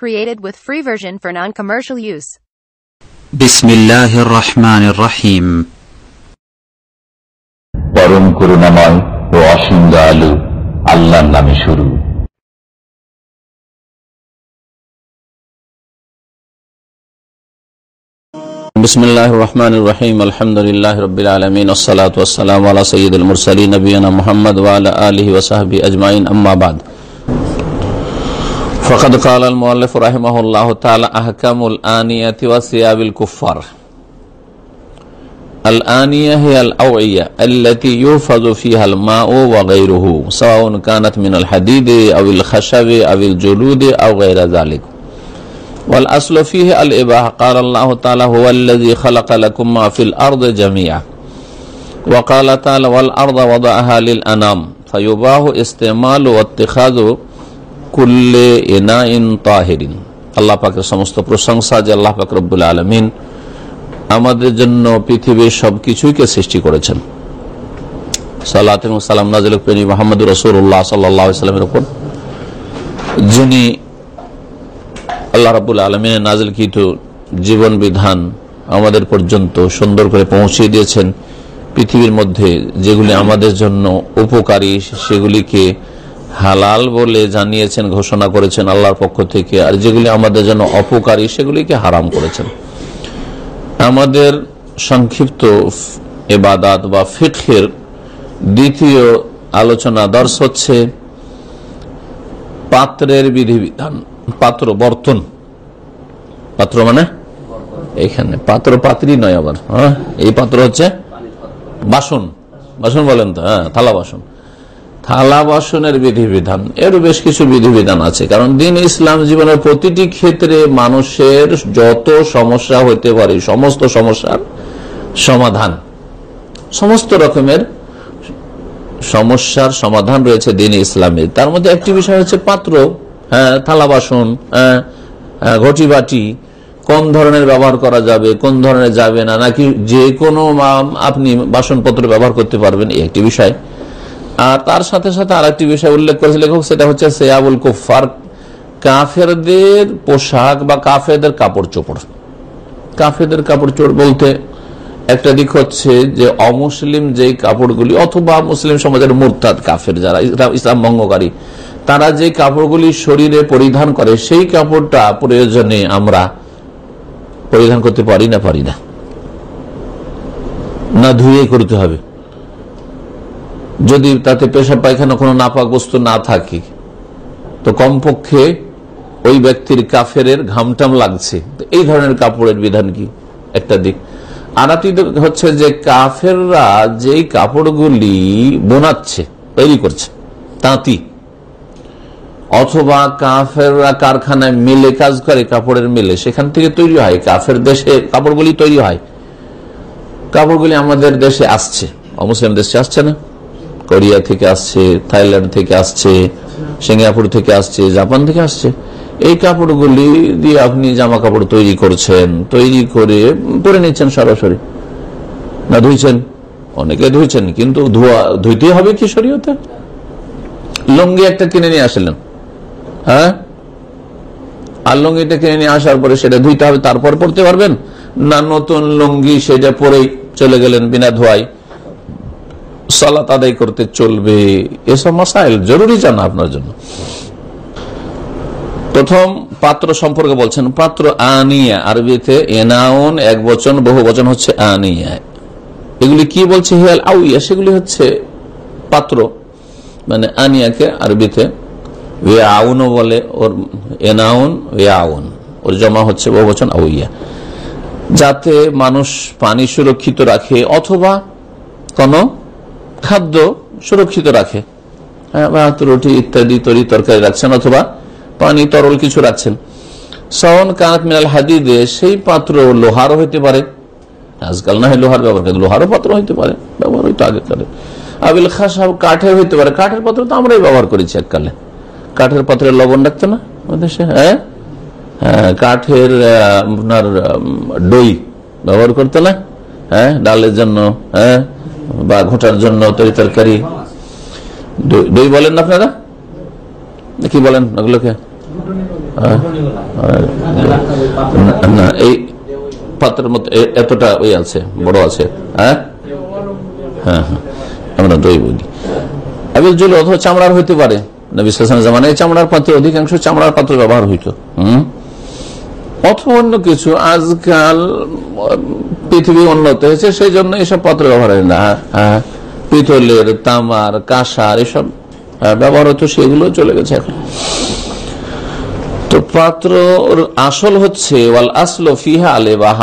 Created with free version for non-commercial use. بسم الله الرحمن الرحيم পরম করুণাময় ও অসীম দয়ালু আল্লাহর নামে শুরু بسم الله الرحمن الرحيم الحمد لله رب العالمين والصلاة والسلام على سيد المرسلين نبينا محمد وعلى آله وصحبه أجمعين أما بعد فقد قال المؤلف رحمه الله تعالى أحكام الآنية وثياب الكفار. الآنية هي الأوعية التي يوفض فيها الماء وغيره سواء كانت من الحديد أو الخشب أو الجلود أو غير ذلك. والأصل فيه الإباحة قال الله تعالى هو الذي خلق لكم ما في الأرض جميعا وقال تعالى والأرض وضعها للأنام فيباه استعمال واتخاذ কুল্লে এনা ইন তাহেরিন। আল্লাহ সমস্ত প্রশংসা যে আল্লাহ রব্বুল আলমিন আমাদের জন্য পৃথিবীর সবকিছুইকে সৃষ্টি করেছেন। সালাম উপর, যিনি আল্লাহ জীবন বিধান আমাদের পর্যন্ত সুন্দর করে পৌঁছিয়ে দিয়েছেন। পৃথিবীর মধ্যে যেগুলি আমাদের জন্য উপকারী, সেগুলিকে হালাল বলে জানিয়েছেন, ঘোষণা করেছেন আল্লাহর পক্ষ থেকে, আর যেগুলি আমাদের জন্য অপকারী সেগুলিকে হারাম করেছেন। আমাদের সংক্ষিপ্ত এবাদাত বা ফিখের দ্বিতীয় আলোচনা দর্শ হচ্ছে পাত্রের বিধিবিধান, পাত্র বর্তন। পাত্র মানে? এইখানে পাত্র পাত্রী নয় আবার হ্যাঁ? এই পাত্র হচ্ছে বাসন। বাসন বলেন তো হ্যাঁ থালা বাসন। থালা বাসনের বিধিবিধান এর বেশ কিছু বিধিবিধান আছে। কারণ দিন ইসলাম জীবনের প্রতিটি ক্ষেত্রে মানুষের যত সমস্যা হইতে পারে, সমস্ত সমস্যার সমাধান, সমস্ত রকমের সমস্যার সমাধান রয়েছে দিন ইসলামে। তার মধ্যে একটি বিষয় হচ্ছে পাত্র হ্যাঁ থালা বাসন হ্যাঁ ঘটি বাটি কোন ধরনের ব্যবহার করা যাবে, কোন ধরনের যাবে না, নাকি যে কোনো আপনি বাসনপত্র ব্যবহার করতে পারবেন, এই একটি বিষয়। আর তার সাথে সাথে আর একটি বিষয় উল্লেখ করেছে লেখক, সেটা হচ্ছে সেয়াবুল কুফার কাফেরদের পোশাক বা কাফেরদের কাপড় চোপড়। কাফেরদের কাপড় চোপড় বলতে একটা দিক হচ্ছে যে অমুসলিম যেই কাপড়গুলি, অথবা মুসলিম সমাজের মুরতাদ কাফের যারা ইসলাম ভঙ্গকারী, তারা যে কাপড়গুলি শরীরে পরিধান করে, সেই কাপড়টা প্রয়োজনে আমরা পরিধান করতে পারি না পারি না। না ধুয়ে করতে হবে। যদি তাতে পেশা পায়খানা কোনো নাপাক বস্তু না থাকে, তো কমপক্ষে ওই ব্যক্তির কাফের ঘামটাম লাগছে। এই ধরনের কাপড়ের বিধান কি? একটা দিক। আর হচ্ছে যে কাফেররা যেই কাপড়গুলি বোনাচ্ছে, তৈরি করছে, তাঁতি, অথবা কাফেররা কারখানায় মিলে কাজ করে, কাপড়ের মিলে, সেখান থেকে তৈরি হয়। কাফের দেশে কাপড়গুলি তৈরি হয়। কাপড়গুলি আমাদের দেশে আসছে। অমুসলিম দেশে আসছে না? কোরিয়া থেকে আসছে, থাইল্যান্ড থেকে আসছে, সিঙ্গাপুর থেকে আসছে, জাপান থেকে আসছে। এই কাপড়গুলি দিয়ে আপনি জামা কাপড় তৈরি করছেন, তৈরি করে, পরে নিচ্ছেন সরাসরি। না ধুইছেন? অনেকে ধুইছেন, কিন্তু ধোয়া, ধুইতে হবে কি শরীয়তে লুঙ্গি একটা কিনে নিয়ে আসলেন। হ্যাঁ? আর লুঙ্গিটা কিনে নিয়ে আসার পরে সেটা ধুইতে হবে, তারপর পড়তে পারবেন? না নতুন লুঙ্গি সেটা পরেই চলে গেলেন বিনা ধোয়াই সালাত আদায় করতে চলবে, এসব মাসাইল জরুরি জানা আপনার জন্য। প্রথম পাত্র সম্পর্কে বলছেন, পাত্র আনিয়া, আরবিতে এনাউন, এক বচন, বহু বচন হচ্ছে আনিয়া। এগুলি কি বলছে? হিয়াল আউইয়া, সেগুলি হচ্ছে পাত্র মানে আনিয়াকে আরবিতে আউনও বলে, ওর এনাউন ওয়ে আউন ওর জমা হচ্ছে বহু বচন আউইয়া। যাতে মানুষ পানি সুরক্ষিত রাখে, অথবা কোন খাদ্য সুরক্ষিত রাখে। হ্যাঁ ভাত রুটি ইত্যাদি তরি তরকারি রাখছেন অথবা পানি, তরল কিছু রাখছেন। সন কানাত মিনাল হাদিদে সেই পাত্র লোহারও হইতে পারে। আজকাল না হয় লোহার ব্যবহার লোহারও পাত্র হইতে পারে, ব্যবহার হইতো আগেকালে আবিল খাসাব কাঠের হইতে পারে, কাঠের পাত্র তো আমরাই ব্যবহার করেছি এককালে। কাঠের পাত্রে লবণ রাখতো না দেশে হ্যাঁ? কাঠের আপনার দই ব্যবহার করতো না হ্যাঁ? ডালের জন্য হ্যাঁ? বা ঘোটার জন্য তরি তরকারি। দই বলেন না আপনারা? কি বলেন ওগুলোকে? না, না এই পাত্রের এ- এতটা ওই আছে বড় আছে। হ্যাঁ? হ্যাঁ হ্যাঁ আমরা দই বলি। আবিল জুল অথবা চামড়ার হইতে পারে। নবী সালামের জামানায় চামড়ার পাত্র অধিকাংশ চামড়ার পাত্র ব্যবহার হইতো। হুম? অথবা অন্য কিছু আজকাল পৃথিবী উন্নত হয়েছে সেই জন্য এসব পাত্র ব্যবহার হয় না। হ্যাঁ পিতলের তামার কাঁসার এসব হ্যাঁ, ব্যবহার হতো সেগুলো চলে গেছে এখন। তো পাত্র আসল হচ্ছে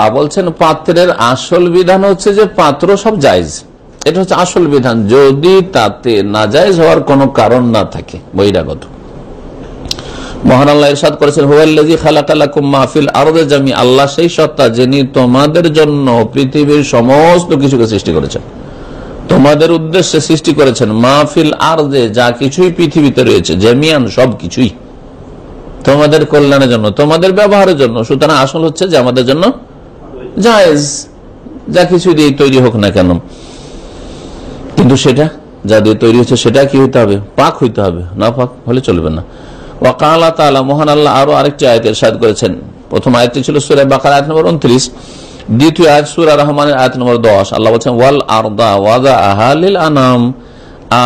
বলছেন পাত্রের আসল বিধান হচ্ছে যে পাত্র সব জায়জ। এটা হচ্ছে আসল বিধান। যদি তাতে না হওয়ার কোনো কারণ না থাকে বহিরাগত। মহান আল্লাহ ইরশাদ করেছেন, হুয়াল্লাযী খালাকালাকুম মাহফিল আরদে জামি আল্লাহ সেই সত্তা যিনি তোমাদের জন্য পৃথিবীর সমস্ত কিছুকে সৃষ্টি করেছেন। তোমাদের উদ্দেশ্যে সৃষ্টি করেছেন মাহফিল আরদে, যা কিছুই পৃথিবীতে রয়েছে, জামিয়ান সব কিছুই। তোমাদের কল্যাণের জন্য, তোমাদের ব্যবহারের জন্য। সুতরাং আসল হচ্ছে যে আমাদের জন্য জায়েজ। যা কিছু দিয়ে তৈরি হোক না কেন। কিন্তু সেটা, যা দিয়ে তৈরি হচ্ছে সেটা কি হইতে হবে? পাক হইতে হবে। না পাক হলে চলবে না। ওয়াকালা তালা মহান আল্লাহ আরও আরেকটি আয়তের সাদ করেছেন। প্রথম আয়তটি ছিল সুরায় বাকার আয়াত নম্বর উনত্রিশ, দ্বিতীয় আয়াত সুরা রহমানের আয়াত নম্বর দশ। আল্লাহ বলছেন, ওয়াল আরদা ওয়াদা আহালিল আনাম।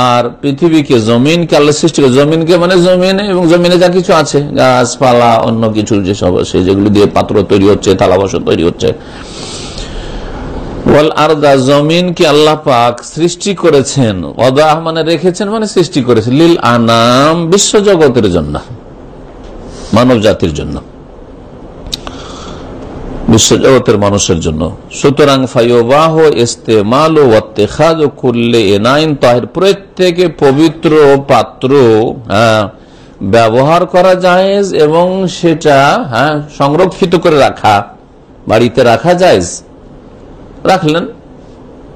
আর পৃথিবীকে জমিনকে, আল্লাহ সৃষ্টি করে জমিনকে মানে জমিনে এবং জমিনে যা কিছু আছে, গাছপালা, অন্য কিছু যেসব আছে, যেগুলো দিয়ে পাত্র তৈরি হচ্ছে থালা বাসন তৈরি হচ্ছে। ওয়াল আরদা জমিনকে আল্লাহ পাক সৃষ্টি করেছেন? অদাহ মানে রেখেছেন মানে সৃষ্টি করেছেন। লিল আনাম, বিশ্ব জগতের জন্য, মানব জাতির জন্য বিশ্বজগতের মানুষের জন্য। সুতরাং ফাইবাহ ইস্তেমাল ও অত্তেখাদ করলে এনাইন, তাহের প্রত্যেকে পবিত্র পাত্র হ্যাঁ ব্যবহার করা যায় এবং সেটা হ্যাঁ সংরক্ষিত করে রাখা, বাড়িতে রাখা যায় রাখলেন,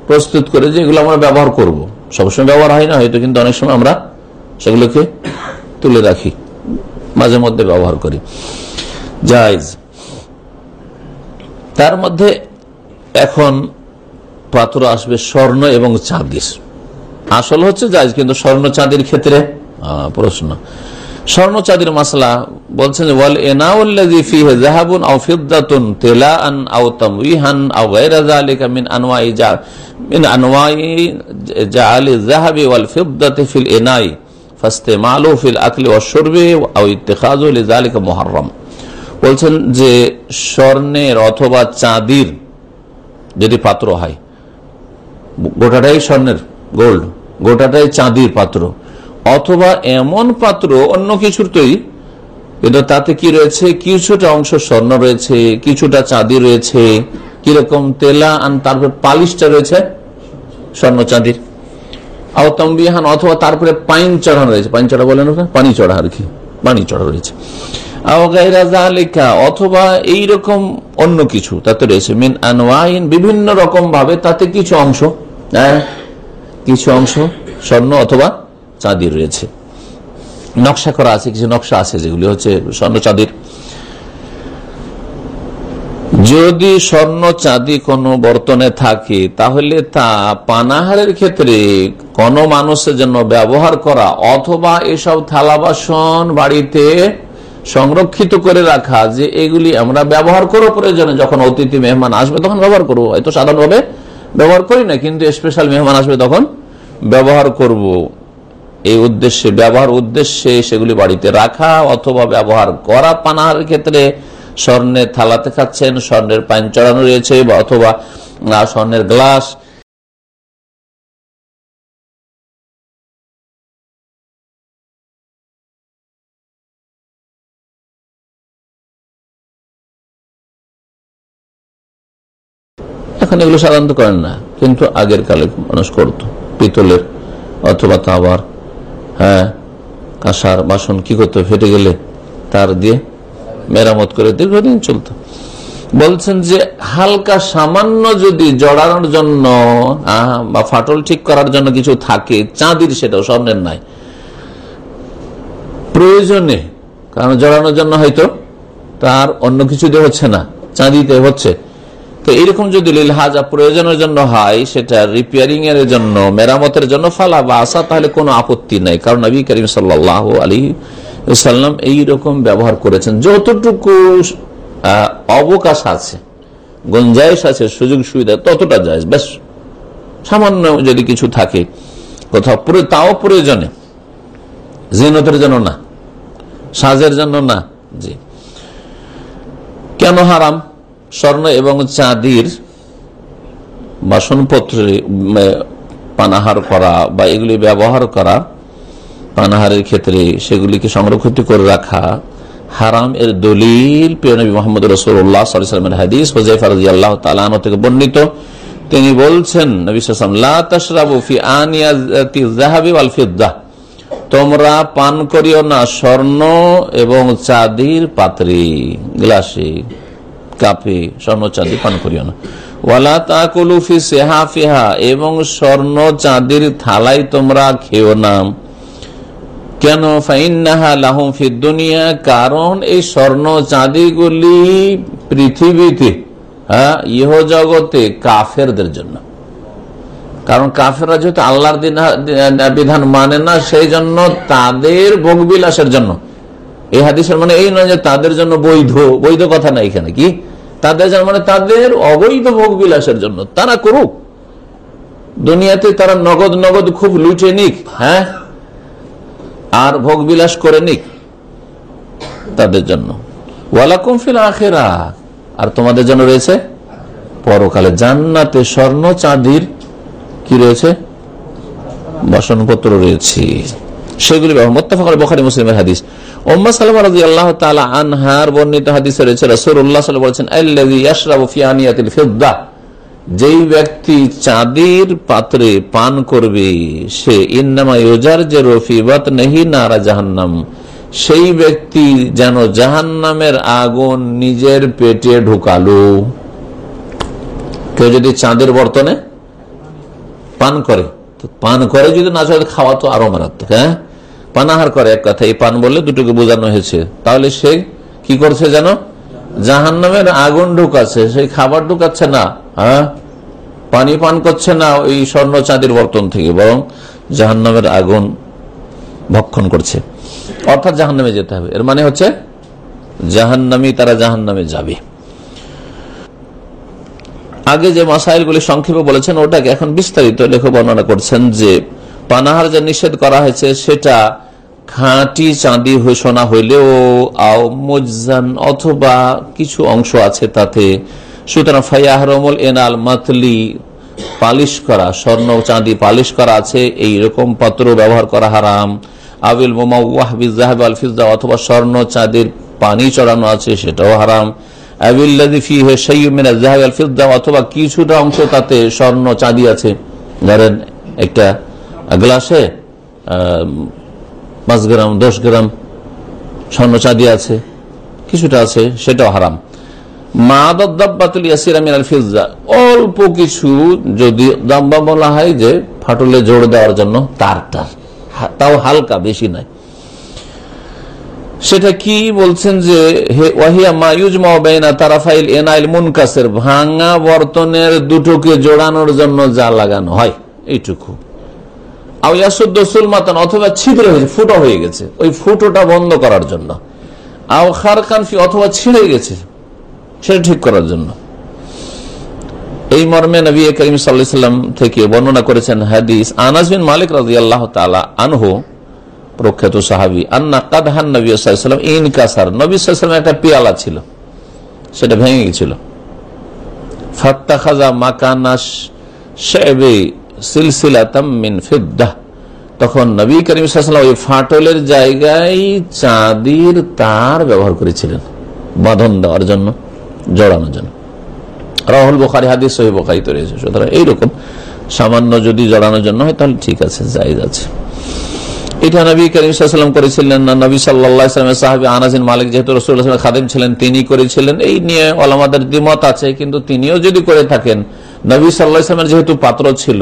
প্রস্তুত করে যে এগুলো আমরা ব্যবহার করব। সবসময় ব্যবহার হয় না, হয়তো কিন্তু অনেক সময় আমরা সেগুলোকে তুলে রাখি, মাঝে মধ্যে ব্যবহার করি। জায়জ। তার মধ্যে এখন পাত্র আসবে স্বর্ণ এবং চাঁদির আসল হচ্ছে জায়জ, কিন্তু স্বর্ণ চাঁদির ক্ষেত্রে প্রশ্ন। স্বর্ণ চাঁদির মাসলা বলছেন, ওয়াল এনাউল্লাযী ফীহি যাহাবুন আও ফিদ্দাতুন তিলাআন আও তামওয়িহান আও গায়রা যালিকা মিন আনওয়াই জা মিন আনওয়াই জাআলি যাহাবি ওয়াল ফিদ্দাতি ফিল ইনাই ফাস্তেমালু ফিল আকলি ওয়াশ শুরবি আও ইত্তিখাযু লিযালিকা মুহাররাম। বলছেন যে স্বর্ণের অথবা চাঁদির যদি পাত্র হয়, গোটাটাই স্বর্ণের, গোল্ড, গোটাটাই চাঁদির পাত্র অথবা এমন পাত্র, অন্য কিছুর তৈরি। কিন্তু তাতে কি রয়েছে? কিছুটা অংশ স্বর্ণ রয়েছে, কিছুটা চাঁদি রয়েছে, কীরকম তেলা আর তারপরে পালিশটা রয়েছে, স্বর্ণ চাঁদির। আওতম্বিহান অথবা তারপরে পাইন চড়ানো রয়েছে। পাইন চড়া বলেন পানি চড়া আর কি। পানি চড়া রয়েছে। অথবা এই রকম অন্য কিছু, তাতে রয়েছে। মিন আনওয়াইন, বিভিন্ন রকম ভাবে তাতে কিছু অংশ। হ্যাঁ? কিছু অংশ, স্বর্ণ অথবা চাঁদির রয়েছে। নকশা করা আছে, কিছু নকশা আছে যেগুলি হচ্ছে স্বর্ণ চাঁদির। যদি স্বর্ণ চাঁদি কোনো বর্তনে থাকে, তাহলে তা পানাহারের ক্ষেত্রে কোনো মানুষের জন্য ব্যবহার করা অথবা এসব থালা বাসন বাড়িতে সংরক্ষিত করে রাখা যে এগুলি আমরা ব্যবহার করব প্রয়োজনে, যখন অতিথি মেহমান আসবে তখন ব্যবহার করব। হয়তো সাধারণভাবে ব্যবহার করি না, কিন্তু স্পেশাল মেহমান আসবে তখন ব্যবহার করব। এই উদ্দেশ্যে, ব্যবহার উদ্দেশ্যে সেগুলি বাড়িতে রাখা অথবা ব্যবহার করা পানাহারের ক্ষেত্রে স্বর্ণের থালাতে খাচ্ছেন, স্বর্ণের পাইন চড়ানো রয়েছে বা অথবা স্বর্ণের গ্লাস। এখন এগুলো সাধারণত করেন না, কিন্তু আগের কালে মানুষ করত, পিতলের অথবা তাবার হ্যাঁ কাঁসার বাসন কি করতো, ফেটে গেলে তার দিয়ে মেরামত করে দীর্ঘদিন চলত। বলছেন যে হালকা সামান্য যদি জড়ানোর জন্য বা ফাটল ঠিক করার জন্য কিছু থাকে, চাঁদির সেটাও স্বর্ণের নাই। প্রয়োজনে, কারণ জড়ানোর জন্য হয়তো তার অন্য কিছু দিয়ে হচ্ছে না, চাঁদিতে হচ্ছে। তো এরকম যদি লিলহাজা প্রয়োজনের জন্য হয়, সেটা রিপেয়ারিং এর জন্য, মেরামতের জন্য ফালা বা আসা তাহলে কোনো আপত্তি নাই। কারণ নবী করিম সাল্লাহ আলী সাল্লাম এইরকম ব্যবহার করেছেন। যতটুকু অবকাশ আছে, গঞ্জাইশ আছে, সুযোগ সুবিধা, ততটা যায় বেশ, সামান্য যদি কিছু থাকে, কোথাও তাও প্রয়োজনে। জিনতের জন্য না, সাজের জন্য না, জি। কেন হারাম? স্বর্ণ এবং চাঁদির বাসনপত্রে পানাহার করা বা এগুলি ব্যবহার করা, পানাহারের ক্ষেত্রে সেগুলিকে সংরক্ষিত করে রাখা হারাম এর দলিল। প্রিয়নবী মোহাম্মদ রসুল্লাহ সাল্লামের হাদিস হোজাইফা রাজি আল্লাহ তালানো থেকে বর্ণিত। তিনি বলছেন তোমরা পান করিও না স্বর্ণ এবং চাঁদির পাত্রে, গ্লাসে। কাপে স্বর্ণ চাঁদি পান করিও না। ওয়ালা তাকুলু ফি সেহাফিহা, এবং স্বর্ণ চাঁদির থালাই তোমরা খেও না। কেন? ফাইন্নাহা লাহুম ফি দুনিয়া, কারণ এই স্বর্ণ চাঁদিগুলি পৃথিবীতে হ্যাঁ ইহ জগতে কাফেরদের জন্য। কারণ কাফেররা যেহেতু আল্লাহর বিধান মানে না, সেই জন্য তাদের ভোগবিলাসের জন্য। এই হাদিসের মানে এই নয় যে তাদের জন্য বৈধ বৈধ কথা না এখানে, কি? তাদের জন্য মানে তাদের অবৈধ ভোগ বিলাসের জন্য, তারা করুক। দুনিয়াতে তারা নগদ নগদ খুব লুটে নিক হ্যাঁ? আর ভোগ বিলাস করে নিক তাদের জন্য। ওয়ালাকুম ফিল আখেরা। আর তোমাদের জন্য রয়েছে পরকালে। জান্নাতে স্বর্ণ চাঁদির কি রয়েছে? বাসনপত্র রয়েছে। সেগুলি মোত্তাফাক বখারি মুসলিমের হাদিস। ওম্মা সালামা তাআলা আনহার বর্ণিত হাদিসে রয়েছে সাল্লাল্লাহু আলাইহি বলেছেন যেই ব্যক্তি চাঁদির পাত্রে পান করবে, সে ইন্নামা ইউজার যে রফিবাত নেহি নারা জাহান্নাম। সেই ব্যক্তি যেন জাহান্নামের আগুন নিজের পেটে ঢুকালো। কেউ যদি চাঁদের বর্তনে পান করে তো পান করে যদি না চলে, খাওয়া তো আরও মারাত্মক হ্যাঁ? পানাহার করে এক কথা, এই পান বললে দুটোকে বোঝানো হয়েছে। তাহলে সে কি করছে জানো? জাহান নামের আগুন ঢুকাচ্ছে, সেই খাবার ঢুকাচ্ছে না হ্যাঁ? পানি পান করছে না ওই স্বর্ণ চাঁদির বর্তন থেকে, বরং জাহান নামের আগুন ভক্ষণ করছে। অর্থাৎ জাহান নামে যেতে হবে। এর মানে হচ্ছে জাহান জাহান্নামি তারা জাহান নামে যাবে। আগে যে মাসাইলগুলি সংক্ষেপে বলেছেন, ওটাকে এখন বিস্তারিত লেখক বর্ণনা করছেন যে, পানাহার যে নিষেধ করা হয়েছে, সেটা খাঁটি চাঁদি হয়ে সোনা হইলেও আও মুজান অথবা কিছু অংশ আছে তাতে। সুতরাং ফাইয়াহরমল এনাল মাতলি পালিশ করা, স্বর্ণ চাঁদি পালিশ করা আছে, এই রকম পাত্র ব্যবহার করা হারাম। আবিল মোমাহাবিজাহাব আল ফিজা অথবা স্বর্ণ চাঁদির পানি চড়ানো আছে, সেটাও হারাম। অথবা কিছুটা অংশ তাতে স্বর্ণ চাঁদি আছে। ধরেন একটা গ্লাসে পাঁচ গ্রাম, দশ গ্রাম স্বর্ণ চাঁদি আছে, কিছুটা আছে, সেটাও হারাম। অল্প কিছু যদি দাম্বা বলা হয় যে ফাটলে জোড় দেওয়ার জন্য তার তার তাও হালকা, বেশি নাই সেটা কি বলছেন যে ওয়াহিয়া মায়ুজ মাওবাইনা তারাফাইল এনাইল মুনকাসের, ভাঙা বর্তনের দুটোকে জোড়ানোর জন্য যা লাগানো হয়, এইটুকু। অথবা হয়েছে হয়ে গেছে, ওই ফুটোটা বন্ধ করার জন্য। আও অথবা ছিঁড়ে গেছে, সেটা ঠিক করার জন্য। এই করিম থেকে বর্ণনা করেছেন হাদিস আনাস বিন মালিক রাজি আল্লাহ আনহু প্রখ্যাত সাহাবি, আন্না কাদহান নবী সাল্লাম ইন কাসার। নবী সাল্লাম একটা পেয়ালা ছিল, সেটা ভেঙে গেছিল। ফাত্তা খাজা মাকানাস তখন নবী করিম সাল্লাম ওই ফাটলের জায়গায় চাঁদির তার ব্যবহার করেছিলেন, বাঁধন দেওয়ার জন্য, জড়ানোর জন্য। রাহুল বোখারি হাদিস সহি বোখারিতে রয়েছে। সুতরাং এইরকম, সামান্য যদি জড়ানোর জন্য হয়, তাহলে ঠিক আছে, জায়জ আছে। এটা নবী করিম সাল্লাম করেছিলেন না? নবী সাল্লামের সাহাবি আনাজিন মালিক যেহেতু রসুল্লাহ খাদিম ছিলেন তিনি করেছিলেন। এই নিয়ে আলামাদের দ্বিমত আছে, কিন্তু তিনিও যদি করে থাকেন, নবী সাল্লাহামের যেহেতু পাত্র ছিল,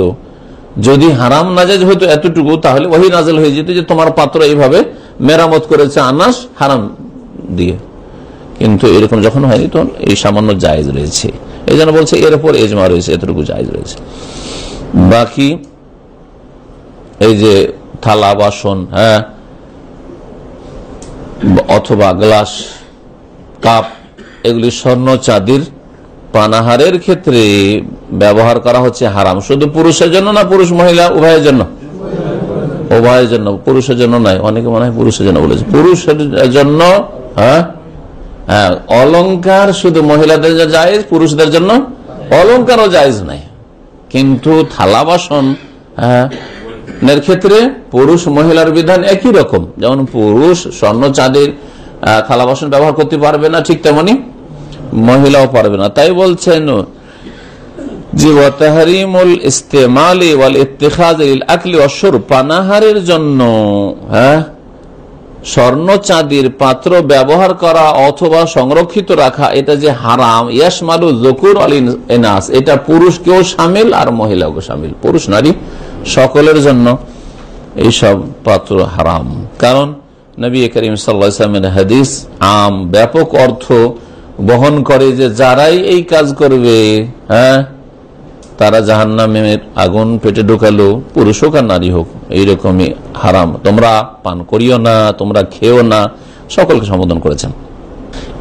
যদি হারাম না যায় যেহেতু এতটুকু, তাহলে ওই নাজেল হয়ে যেত যে তোমার পাত্র এইভাবে মেরামত করেছে, আনাস হারাম দিয়ে। কিন্তু এরকম যখন হয়নি, তখন এই সামান্য জায়জ রয়েছে। এই জন্য বলছে এর উপর এজমা রয়েছে, এতটুকু জায়জ রয়েছে। বাকি, এই যে থালা, বাসন হ্যাঁ অথবা গ্লাস, কাপ, এগুলি স্বর্ণ, চাঁদির পানাহারের ক্ষেত্রে ব্যবহার করা হচ্ছে হারাম। শুধু পুরুষের জন্য না, পুরুষ, মহিলা, উভয়ের জন্য? উভয়ের জন্য, পুরুষের জন্য নয়, অনেকে মনে হয় পুরুষের জন্য বলেছে। পুরুষের জন্য হ্যাঁ হ্যাঁ অলংকার শুধু মহিলাদের জায়েজ, পুরুষদের জন্য অলংকারও জায়েজ নাই কিন্তু থালা, বাসন হ্যাঁ এর ক্ষেত্রে পুরুষ মহিলার বিধান একই রকম। যেমন পুরুষ স্বর্ণ চাঁদের থালা বাসন ব্যবহার করতে পারবে না, ঠিক তেমনি মহিলাও পারবে না। তাই বলছেন পানাহারের জন্য হ্যাঁ স্বর্ণ চাঁদির পাত্র ব্যবহার করা অথবা সংরক্ষিত রাখা, এটা যে হারাম ইয়াসমালু জকুর আল এনাস, এটা পুরুষকেও সামিল আর মহিলাকেও সামিল। পুরুষ নারী সকলের জন্য এইসব পাত্র হারাম। কারণ নবী করিম সাল্লামের হাদিস আম, ব্যাপক অর্থ বহন করে যে যারাই এই কাজ করবে হ্যাঁ তারা জাহান্নামের আগুন পেটে ঢুকালো, পুরুষ হোক আর নারী হোক, এইরকমই হারাম। তোমরা পান করিও না, তোমরা খেও না, সকলকে সম্বোধন করেছেন।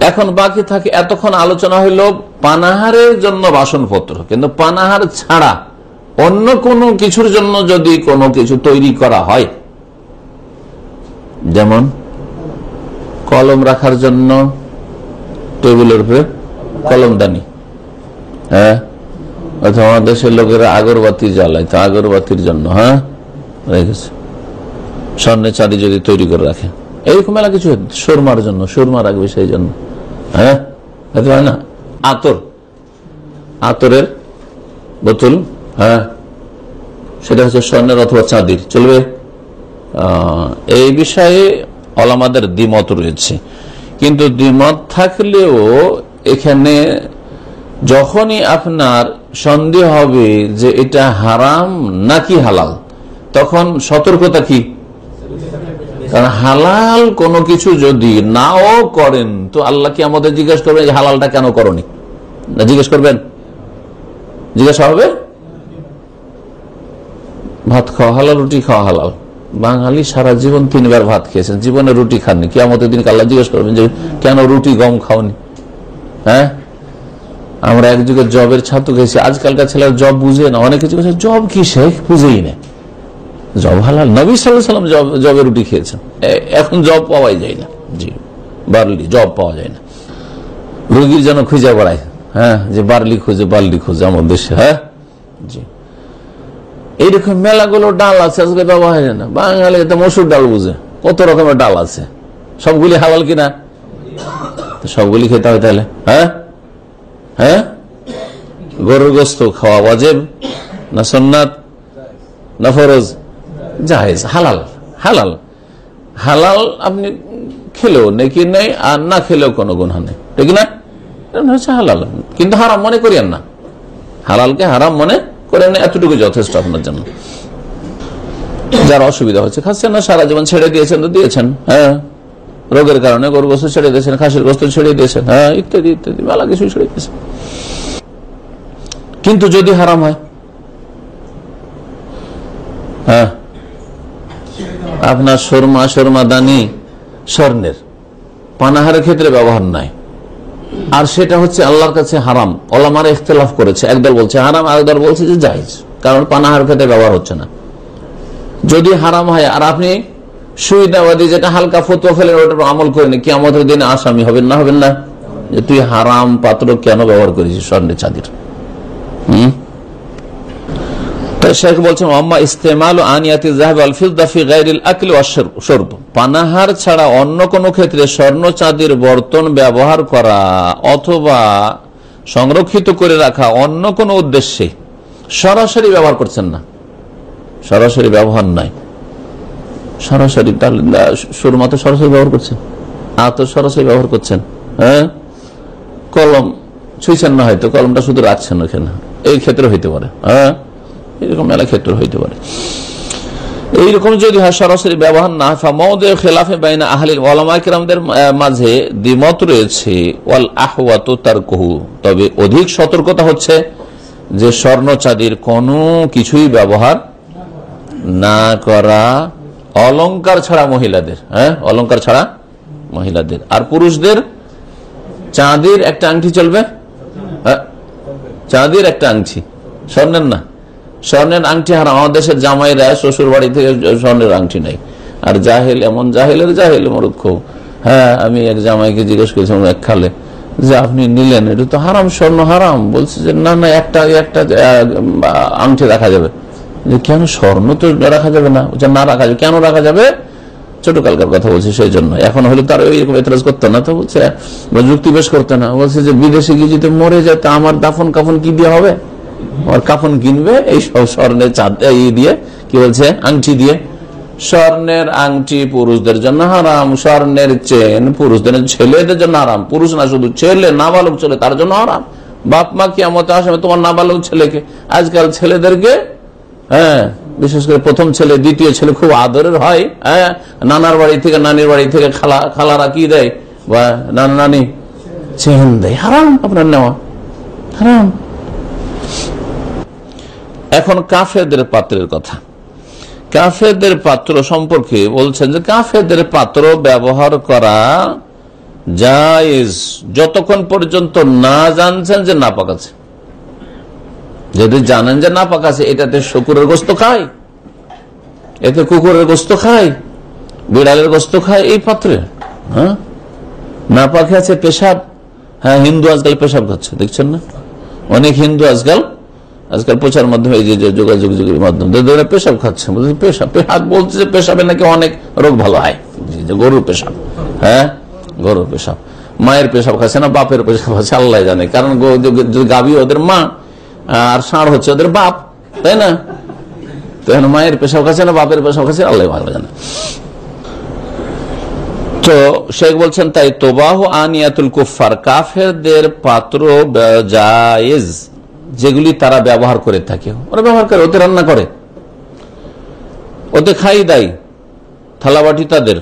এখন বাকি থাকে, এতক্ষণ আলোচনা হইল পানাহারের জন্য বাসনপত্র, কিন্তু পানাহার ছাড়া অন্য কোনো কিছুর জন্য যদি কোনো কিছু তৈরি করা হয়, যেমন কলম রাখার জন্য টেবিলের উপরে কলমদানি হ্যাঁ? অথবা আমাদের দেশের লোকেরা আগরবাতি জ্বালায়, তো আগরবাতির জন্য হ্যাঁ? রেখেছে। স্বর্ণে চাঁদি যদি তৈরি করে রাখে, এইরকম মেলা কিছু সুরমার জন্য, সুরমা রাখবে সেই জন্য হ্যাঁ? হয় না? আতর, আতরের বোতল হ্যাঁ? সেটা হচ্ছে স্বর্ণের অথবা চাঁদির। চলবে? এই বিষয়ে অলামাদের দ্বিমত রয়েছে। কিন্তু দ্বিমত থাকলেও এখানে যখনই আপনার সন্দেহ হবে যে এটা হারাম নাকি হালাল, তখন সতর্কতা কি? কারণ হালাল কোনো কিছু যদি নাও করেন, তো আল্লাহ কি আমাদের জিজ্ঞেস করবেন যে হালালটা কেন করনি? না, জিজ্ঞেস করবেন? জিজ্ঞাসা হবে? ভাত খাওয়া হালাল, রুটি খাওয়া হালাল। বাঙালি সারা জীবন তিনবার ভাত খেয়েছেন, জীবনে রুটি খাননি। কি আমাদের দিন আল্লাহ জিজ্ঞেস করবেন যে, কেন রুটি গম খাওনি? হ্যাঁ? আমরা এক যুগে জবের ছাত্র খেয়েছি, আজকালকার ছেলেরা জব বুঝে না। অনেকে জিজ্ঞেস জব কি শেখ বুঝেই না। জব হালাল? নবী সাল্লাম জব জবের রুটি খেয়েছেন। এখন জব পাওয়াই যায় না। জি, বার্লি, জব পাওয়া যায় না। রোগীর জন্য খুঁজে বেড়ায় হ্যাঁ? যে বার্লি খুঁজে বার্লি খুঁজে, আমার দেশে হ্যাঁ? জি। এইরকম মেলাগুলো ডাল আছে, আজকে ব্যবহার হয় না। বাঙালি তো মসুর ডাল বুঝে। কত রকমের ডাল আছে। সবগুলি হালাল কিনা? সবগুলি খেতে হয় তাহলে। হ্যাঁ? হ্যাঁ? গরুর গোস্ত খাওয়া ওয়াজেব না সন্ন্যাত না ফরজ? জাহেজ হালাল হালাল। হালাল আপনি খেলেও নাকি নেই, আর না খেলেও কোনো গুণা নেই। ঠিক না? হচ্ছে হালাল। কিন্তু হারাম মনে করিয়েন না। হালালকে হারাম মনে করেন না এতটুকু যথেষ্ট আপনার জন্য। যার অসুবিধা হচ্ছে খাচ্ছেন না, সারা জীবন ছেড়ে দিয়েছেন তো দিয়েছেন হ্যাঁ। রোগের কারণে গরু গোস্ত ছেড়ে দিয়েছেন, খাসির গোস্ত ছেড়ে দিয়েছেন হ্যাঁ ইত্যাদি ইত্যাদি, মেলা কিছু ছেড়ে দিয়েছেন। কিন্তু যদি হারাম হয় হ্যাঁ আপনার সরমা সরমা দানি, স্বর্ণের। পানাহারের ক্ষেত্রে ব্যবহার নাই। আর সেটা হচ্ছে আল্লাহর কাছে হারাম। ওলামারা ইখতলাফ করেছে। একদল বলছে হারাম, আরেকদল বলছে যে জাহিজ কারণ পানাহার ক্ষেত্রে ব্যবহার হচ্ছে না। যদি হারাম হয়, আর আপনি সুবিধাবাদী যেটা হালকা ফতুয়া ফেলে ওটার আমল করেন কি আমাদের দিনে আসামি হবেন না হবেন না। যে তুই হারাম পাত্র কেন ব্যবহার করেছিস, স্বর্ণের চাঁদির? হম? শেখ বলছেন আম্মা ইস্তেমাল আনিয়াতি জাহাব আল ফিদা ফি গায়রিল আকল শরব। পানাহার ছাড়া অন্য কোনো ক্ষেত্রে স্বর্ণ চাঁদির বর্তন ব্যবহার করা অথবা সংরক্ষিত করে রাখা অন্য কোনো উদ্দেশ্যে সরাসরি ব্যবহার করছেন না। সরাসরি ব্যবহার নাই। সরাসরি তাহলে তো সরাসরি ব্যবহার করছেন। আ তো সরাসরি ব্যবহার করছেন। হ্যাঁ? কলম ছুঁইছেন না হয়তো, কলমটা শুধু রাখছেন ওখানে এই ক্ষেত্রে হইতে পারে। হ্যাঁ? এরকম মেলা ক্ষেত্র হইতে পারে। এইরকম যদি হয় সরাসরি ব্যবহার না হয় খেলাফে বাইনা আহলিল ওলামাইকরামদের মাঝে দ্বিমত রয়েছে ওয়াল আহওয়াত তার কহু তবে অধিক সতর্কতা হচ্ছে যে স্বর্ণ চাঁদির কোনো কিছুই ব্যবহার না করা অলংকার ছাড়া মহিলাদের হ্যাঁ? অলংকার ছাড়া মহিলাদের। আর পুরুষদের চাঁদির একটা আংটি চলবে? হ্যাঁ, চাঁদির একটা আংটি। স্বর্ণের না। স্বর্ণের আংটি হারাম। আমাদের দেশের জামাইরা শ্বশুর বাড়ি থেকে স্বর্ণের আংটি নাই আর জাহেল এমন, জাহেলের জাহেল মরুক্ষ হ্যাঁ আমি এক জামাইকে জিজ্ঞেস করেছিলাম এক খালে? যে, আপনি নিলেন, এটা তো হারাম, স্বর্ণ হারাম। বলছে যে, না না, একটা একটা আংটি রাখা যাবে। যে, কেন স্বর্ণ তো রাখা যাবে না? না রাখা যাবে। কেন রাখা যাবে? ছোট কালকার কথা বলছি সেই জন্য এখন হলে তার ওইরকম এতরাজ করতো না। তো বলছে, যুক্তি বেশ করতে না। বলছে যে, বিদেশে গিয়ে যদি মরে যায়, তা আমার দাফন কাফন কি দিয়ে হবে? আমার কাফন কিনবে এই স্বর্ণের চাঁদ দিয়ে কি বলছে আংটি দিয়ে স্বর্ণের আংটি পুরুষদের জন্য হারাম স্বর্ণের চেন পুরুষদের ছেলেদের জন্য হারাম পুরুষ না শুধু ছেলে নাবালক ছেলে তার জন্য হারাম বাপ মা কি আমতে আসবে তোমার নাবালক ছেলেকে আজকাল ছেলেদেরকে হ্যাঁ বিশেষ করে প্রথম ছেলে দ্বিতীয় ছেলে খুব আদরের হয় হ্যাঁ নানার বাড়ি থেকে নানির বাড়ি থেকে খালা খালারা কি দেয় বা নানা নানি চেন দেয় হারাম আপনার নেওয়া হারাম এখন কাফেরদের পাত্রের কথা। কাফেরদের পাত্র সম্পর্কে বলছেন যে কাফেরদের পাত্র ব্যবহার করা জায়েজ। যতক্ষণ পর্যন্ত না জানছেন যে নাপাক আছে। যদি জানেন যে নাপাক আছে, এটাতে শুকুরের গোস্ত খায়। এতে কুকুরের গোস্ত খায়, বিড়ালের গোস্ত খায়, এই পাত্রে হ্যাঁ? নাপাকে আছে পেশাব। হ্যাঁ হিন্দু আজকাল পেশাব খাচ্ছে, দেখছেন না? অনেক হিন্দু আজকাল আজকাল প্রচার মাধ্যমে এই যে যোগাযোগ যুগের মাধ্যমে পেশাব খাচ্ছে পেশাব হাত বলছে যে পেশাবে নাকি অনেক রোগ ভালো হয়। গরুর পেশাব হ্যাঁ? গরুর পেশাব। মায়ের পেশাব খাচ্ছে না, বাপের পেশাব খাচ্ছে আল্লাহ জানে। কারণ গো- যদি গাভী ওদের মা, আর ষাঁড় হচ্ছে ওদের বাপ, তাই না? তো মায়ের পেশাব খাচ্ছে না, বাপের পেশাব খাচ্ছে, আল্লাহ ভালো জানে। তো শেখ বলছেন, তাই তোবাহ আনিয়াতুল কুফার কাফেরদের পাত্র জায়েজ যেগুলি তারা ব্যবহার করে থাকে। ওরা ব্যবহার করে ওতে রান্না করে। ওতে খাই দেয় থালাবাটি তাদের,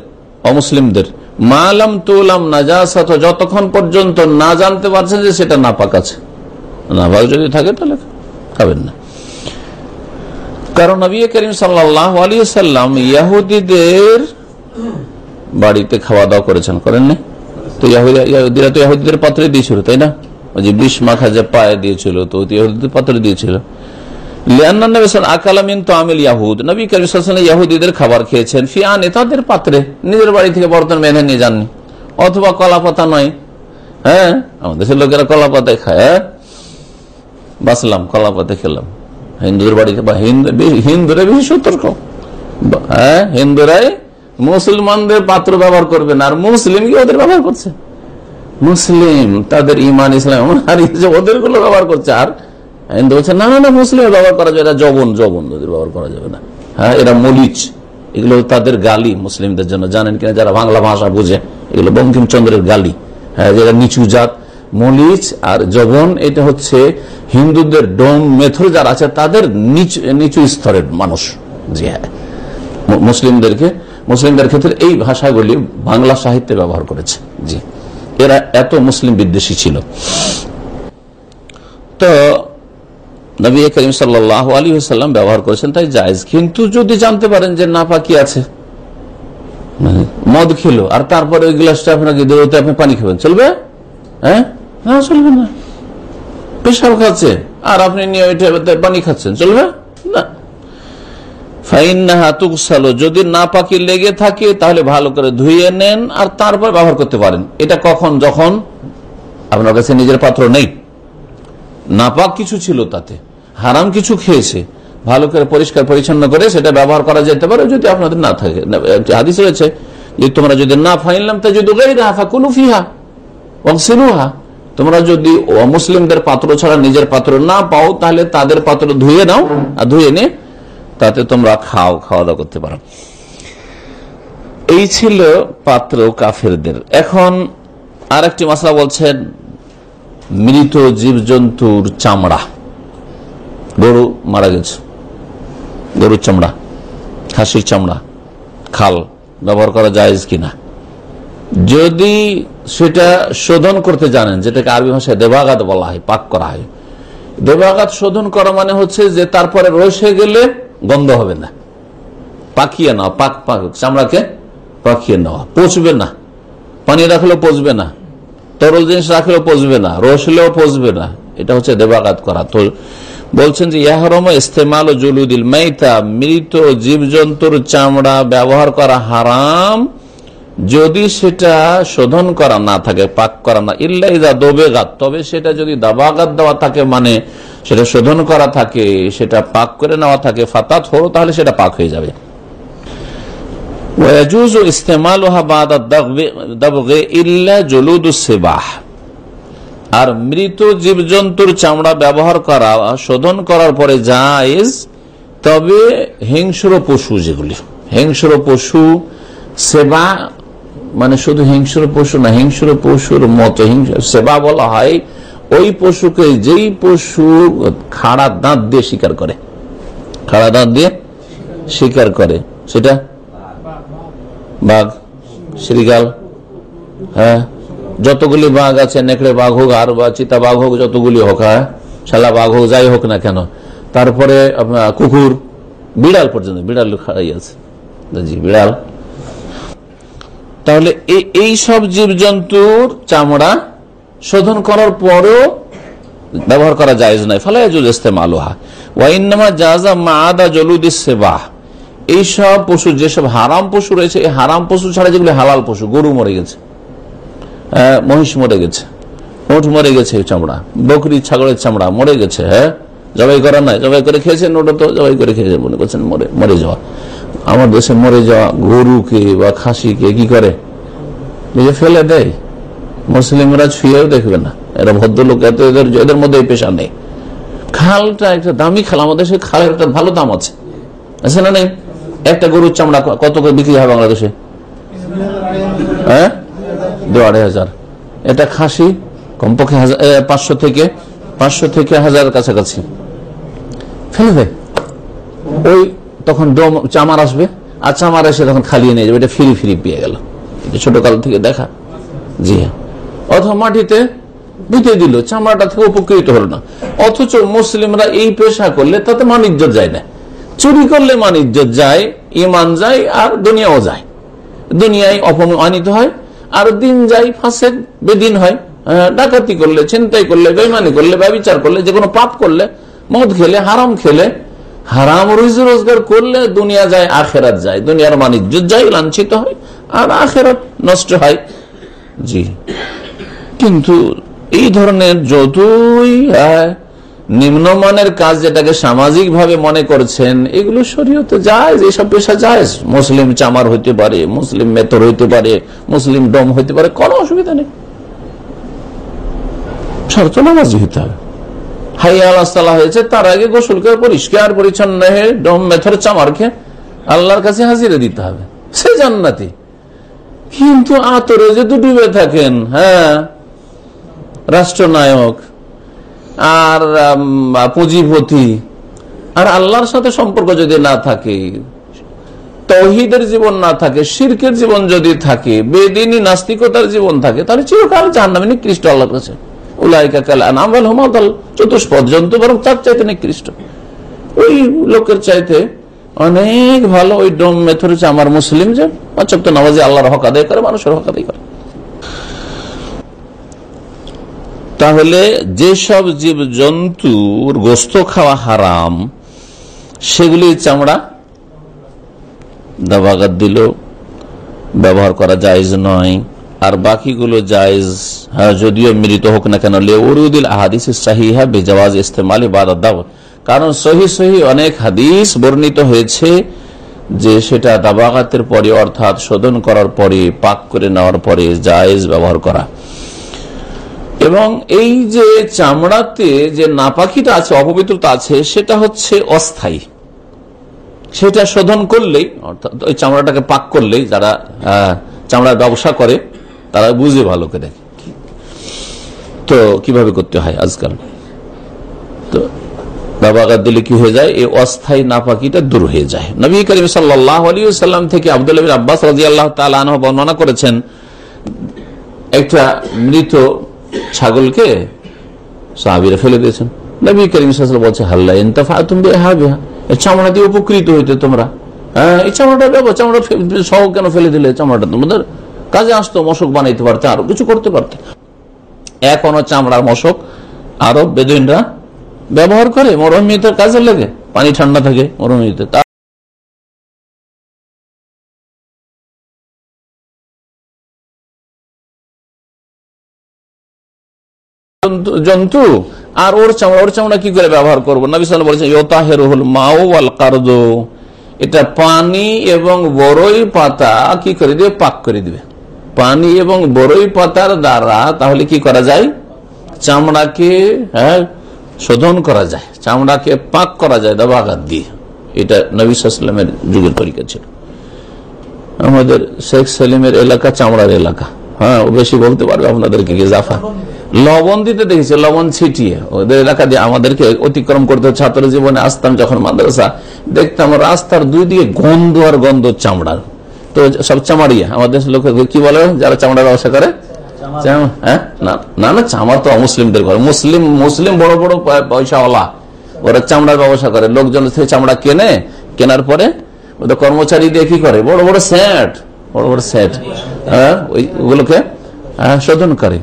অমুসলিমদের। মালাম তুলাম নাজাসাত যতক্ষণ পর্যন্ত না জানতে পারছেন যে সেটা না নাপাক আছে। নাপাক যদি থাকে তাহলে খাবেন না। কারণ নবী করিম সাল্লাহ আলী সাল্লাম ইয়াহুদীদের বাড়িতে খাওয়া দাওয়া করেছেন করেন না তো ইয়াহুদিরা তো ইয়াহুদিদের পাত্রে দিয়েছিল, তাই না? ওই যে বিষ মাখা যে পায়ে দিয়েছিল, তো ইয়াহুদিদের পাত্রে দিয়েছিল। ইয়াহুদিদের খাবার খেয়েছেন। ফিয়ানে, তাদের পাত্রে। নিজের বাড়ি থেকে অথবা নয়। হ্যাঁ? আমাদের লোকেরা খায় হ্যাঁ? খেলাম। বাড়িতে বেশি হ্যাঁ? হিন্দুরাই মুসলমানদের পাত্র ব্যবহার করবে না, আর মুসলিম কি ওদের ব্যবহার করছে। মুসলিম তাদের ইমান ইসলাম হারিয়েছে ওদেরগুলো ব্যবহার করছে। আর হিন্দু বলছে, না না না মুসলিম ব্যবহার করা যাবে এটা জবন জবন ওদের ব্যবহার করা যাবে না। হ্যাঁ এরা মলিচ এগুলো তাদের গালি মুসলিমদের জন্য, জানেন কিনা যারা বাংলা ভাষা বুঝে, এগুলো বঙ্কিমচন্দ্রের গালি। হ্যাঁ যারা নিচু জাত মলিচ আর জবন এটা হচ্ছে হিন্দুদের ডোম মেথর যারা আছে, তাদের নিচু স্তরের মানুষ। জি হ্যাঁ মুসলিমদেরকে মুসলিমদের ক্ষেত্রে এই ভাষাগুলি বাংলা সাহিত্যে ব্যবহার করেছে। জি। এরা এত মুসলিম বিদ্বেষী ছিল। তো নবী করিম সাল্লাহ আলী সাল্লাম ব্যবহার করেছেন তাই জায়জ। কিন্তু যদি জানতে পারেন যে না পাকি আছে মানে মদ খেলো, আর তারপরে ওই গ্লাসটা আপনাকে দিয়ে ওতে আপনি পানি খাবেন, চলবে? হ্যাঁ? না, চলবে না। পেশাব খাচ্ছে, আর আপনি নিয়ে পানি খাচ্ছেন, চলবে? যদি না পাকি লেগে থাকে, তাহলে ভালো করে ধুয়ে নেন আর তারপর ব্যবহার করতে পারেন। এটা কখন? যখন আপনার কাছে নিজের পাত্র নেই। নাপাক কিছু ছিল তাতে, হারাম কিছু খেয়েছে। ভালো করে পরিষ্কার পরিচ্ছন্ন করে সেটা ব্যবহার করা যেতে পারে যদি আপনাদের না থাকে। হাদিস রয়েছে যে, তোমরা যদি না ফাইনলাম তা যদি রাফা কোনো ফিহা অংসিলুহা তোমরা যদি মুসলিমদের পাত্র ছাড়া নিজের পাত্র না পাও, তাহলে তাদের পাত্র ধুয়ে নাও আর ধুয়ে নিয়ে তোমরা খাও খাওয়া দাওয়া করতে পারো। এই ছিল পাত্র কাফেরদের। এখন আর একটি মশলা বলছেন, মৃত জীবজন্তুর চামড়া। গরু মারা গেছে। গরুর চামড়া খাসির চামড়া, খাল ব্যবহার করা যায় কিনা? যদি সেটা শোধন করতে জানেন, যেটাকে আরবি ভাষায় দেবাগাত বলা হয়, পাক করা হয়। দেবাগাত শোধন করা মানে হচ্ছে যে তারপরে রসে গেলে গন্ধ হবে না। পাখিয়ে নেওয়া পাক পাক, চামড়াকে পাকিয়ে নেওয়া পচবে না। পানি রাখলেও পচবে না। তরল জিনিস রাখলেও পচবে না। রসলেও পচবে না। এটা হচ্ছে দেবাঘাত করা। তো বলছেন যে ইয়াহরম ইস্তেমাল ও জুলুদিল মাইতা, মৃত জীবজন্তুর চামড়া ব্যবহার করা হারাম। যদি সেটা শোধন করা না থাকে, পাক করা না ইল্লাইজা দোবেগাত, তবে সেটা যদি দাবাগাত দেওয়া থাকে মানে সেটা শোধন করা থাকে, সেটা পাক করে নেওয়া থাকে, ফাতাত হো তাহলে সেটা পাক হয়ে যাবে। আর মৃত জীবজন্তুর চামড়া ব্যবহার করা, শোধন করার পরে জায়েজ, তবে হিংস্র পশু যেগুলি, হিংস্র পশু, সেবা মানে শুধু হিংস্র পশু না, হিংস্র পশুর মতো সেবা বলা হয়, ওই পশুকে যেই পশু খাড়া দাঁত দিয়ে শিকার করে। খাড়া দাঁত দিয়ে শিকার করে। সেটা? বাঘ শ্রীগাল হ্যাঁ? যতগুলি বাঘ আছে, নেকড়ে বাঘ হোক আর বা চিতা বাঘ হোক, যতগুলি হোক হ্যাঁ? শালা বাঘ হোক, যাই হোক না কেন। তারপরে কুকুর, বিড়াল পর্যন্ত, বিড়াল খাড়াই আছে। জি, বিড়াল। তাহলে এই সব জীবজন্তুর চামড়া শোধন করার পরেও ব্যবহার করা যায় নয়। ফলে ইস্তেমালুহা। ওয়াইনামা জাজা মাদা জলুদিস সেবাহ। এইসব পশু যেসব হারাম পশু রয়েছে, এই হারাম পশু ছাড়া যেগুলো হালাল পশু, গরু মরে গেছে মহিষ মরে গেছে ওঠ মরে গেছে চামড়া, বকরি, ছাগলের চামড়া মরে গেছে হ্যাঁ? জবাই করা নাই, জবাই করে খেয়েছেন ওটা তো, জবাই করে খেয়েছে মনে করছেন মরে মরে যাওয়া। আমার দেশে মরে যাওয়া গরুকে বা খাসিকে কি করে? নিজে ফেলে দেয়। মুসলিমরা ছুঁয়েও দেখবে না। এরা ভদ্রলোক, এত এদের এদের মধ্যে এই পেশা নেই। খালটা একটা দামি খাল, আমাদের সে খালের একটা ভালো দাম আছে। আছে না নেই? একটা গরুর চামড়া কত করে বিক্রি হয় বাংলাদেশে? হ্যাঁ? দু আড়াই হাজার। এটা খাসি, কমপক্ষে পাঁচশো থেকে পাঁচশো থেকে হাজার কাছাকাছি। ফেলে দেয়। ওই তখন দম, চামার আসবে, আর চামার এসে তখন খালিয়ে নিয়ে যাবে। এটা ফিরি ফিরি পেয়ে গেল। ছোট কাল থেকে দেখা। জি হ্যাঁ। অথবা মাটিতে বুঝে দিল। চামড়াটা থেকে উপকৃত হলো না। অথচ মুসলিমরা এই পেশা করলে তাতে মান ইজ্জত যায় না। চুরি করলে মান ইজ্জত যায় ইমান যায়, আর দুনিয়াও যায়। দুনিয়ায় অপমানিত হয়, আর দিন যায় ফাঁসে বেদিন হয়। ডাকাতি করলে চিন্তাই করলে বেমানি করলে, ব্যবচার করলে যে কোনো পাপ করলে, মদ খেলে, হারাম খেলে হারাম রুজি রোজগার করলে দুনিয়া যায়, আখেরাত যায়। দুনিয়ার ইজ্জত যায়, লাঞ্ছিত হয়, আর আখেরাত নষ্ট হয়। জি। কিন্তু এই ধরনের যতই নিম্নমানের কাজ যেটাকে সামাজিক ভাবে মনে করছেন, এগুলো শরীয়তে যায় এইসব পেশা যায়। মুসলিম চামার হইতে পারে, মুসলিম মেতর হইতে পারে, মুসলিম ডম হইতে পারে, কোনো অসুবিধা নেই। শর্ত নামাজি হইতে হবে। হাইয়ালা হয়েছে, তার আগে গোসল করে পরিষ্কার, পরিচ্ছন্ন হয়ে ডম মেথর চামারকে আল্লাহর কাছে হাজিরে দিতে হবে। সে জান্নাতি। কিন্তু আতরে যদি ডুবে থাকেন হ্যাঁ রাষ্ট্রনায়ক আর পুঁজিপতি, আর আল্লাহর সাথে সম্পর্ক যদি না থাকে, তহিদের জীবন না থাকে, শির্কের জীবন যদি থাকে, বেদিনী নাস্তিকতার জীবন থাকে, তাহলে চিরকাল জাহান্নামে নিকৃষ্ট আল্লাহর কাছে। উলাইকা তার চাইতে ওই লোকের চাইতে অনেক ভালো ওই ডোম মেথর আমার মুসলিম যে অচক্ত নামাজি আল্লাহর হক আদায় করে, মানুষের হক আদায় করে। তাহলে যেসব জীব জন্তুর গোস্ত খাওয়া হারাম, সেগুলি চামড়া দাবাগাত দিল ব্যবহার করা জায়জ নয়। আর বাকিগুলো জায়জ। হ্যাঁ যদিও মৃত হোক না কেন, লেউরুদিল আহাদিস সাহিহা বেজওয়াজ ইস্তেমাল দাও কারণ সহি সহি অনেক হাদিস বর্ণিত হয়েছে যে সেটা দাবাগাতের পরে, অর্থাৎ শোধন করার পরে, পাক করে নেওয়ার পরে জায়েজ ব্যবহার করা। এবং এই যে চামড়াতে যে নাপাকিটা আছে, অপবিত্রতা আছে, সেটা হচ্ছে অস্থায়ী। সেটা শোধন করলেই, অর্থাৎ ওই চামড়াটাকে পাক করলেই যারা চামড়ার ব্যবসা করে তারা বুঝে ভালো করে। তো কীভাবে করতে হয় আজকাল? তো দিলে কি হয়ে যায়? এই অস্থায়ী নাপাকিটা দূর হয়ে যায়। নবী করিম সাল্লাহ থেকে আব্বাস রাজি আল্লাহ বর্ণনা করেছেন, একটা মৃত ছাগলকে সাহাবিরা ফেলে দিয়েছেন। নবী করিম বলছে, হাল্লা ইন্তফা তুমি চামড়া দিয়ে উপকৃত হইতে তোমরা। হ্যাঁ এই চামড়াটা চামড়া সহ কেন ফেলে দিলে? চামড়াটা তোমাদের কাজে আসতো, মশক বানাইতে পারতে আরও কিছু করতে পারতে এখনও চামড়ার মশক, আরব বেদুইনরা ব্যবহার করে মরুভূমিতে কাজে লাগে, পানি ঠান্ডা থাকে মরুভূমিতে। জন্তু- আর ওর চামড়া ওর চামড়া কি করে ব্যবহার করব? নবী সাল্লাম বলেছেন ইয়তাহেরুল মাও আল কারদো। এটা পানি এবং বড়ই পাতা কি করে দিবে? পাক করে দিবে। পানি এবং বড়ই পাতার দ্বারা তাহলে কি করা যায়? চামড়াকে হ্যাঁ শোধন করা যায়। চামড়াকে পাক করা যায় দাবাঘাত দিয়ে। এটা নবী সাল্লামের যুগের তরিকা ছিল। আমাদের শেখ সেলিমের এলাকা চামড়ার এলাকা। হ্যাঁ বেশি বলতে পারবে আপনাদেরকে জাফা লবণ দিতে দেখেছে, লবণ ছিটিয়ে। ওদের এলাকা দিয়ে আমাদেরকে অতিক্রম করতে ছাত্র জীবনে আসতাম যখন মাদ্রাসা, দেখতাম রাস্তার দুই দিকে গন্ধ আর গন্ধ চামড়ার। তো সব চামাড়িয়া। আমাদের লোক কি বলে? যারা চামড়ার ব্যবসা করে? হ্যাঁ? না না চামড়া তো অমুসলিমদের করে মুসলিম মুসলিম বড় বড় পয়সাওয়ালা। ওরা চামড়ার ব্যবসা করে। লোকজন থেকে চামড়া কেনে কেনার পরে ওদের কর্মচারী দিয়ে কি করে? বড় বড় স্যাট বড় বড় স্যাট হ্যাঁ ওই ওগুলোকে হ্যাঁ, শোধন করে।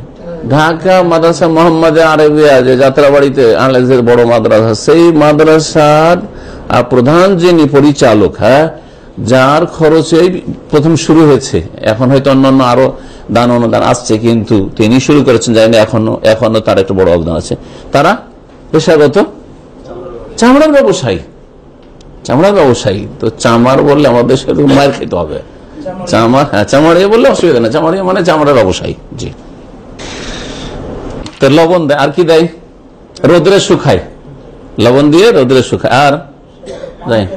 ঢাকা মাদ্রাসা মোহাম্মদ আরবিয়া যে যাত্রাবাড়িতে আলেজের বড় মাদ্রাসা। সেই মাদ্রাসার প্রধান যিনি পরিচালক হ্যাঁ যার খরচে প্রথম শুরু হয়েছে। এখন হয়তো অন্যান্য আরও দান অনুদান আসছে, কিন্তু তিনি শুরু করেছেন, জানি না, এখনও এখনও তার একটা বড় অবদান আছে। তারা পেশাগত? চামড়ার ব্যবসায়ী। চামড়ার ব্যবসায়ী। তো চামার বললে আমাদের সেরকম মায়ের খেতে হবে। চামার হ্যাঁ চামারিয়া বললে অসুবিধা না চামারিয়া মানে চামড়ার ব্যবসায়ী, জি। তো লবণ দেয়, আর কি দেয়? রোদ্রে শুকায় লবণ দিয়ে রোদ্রে শুকায় আর? দেয়।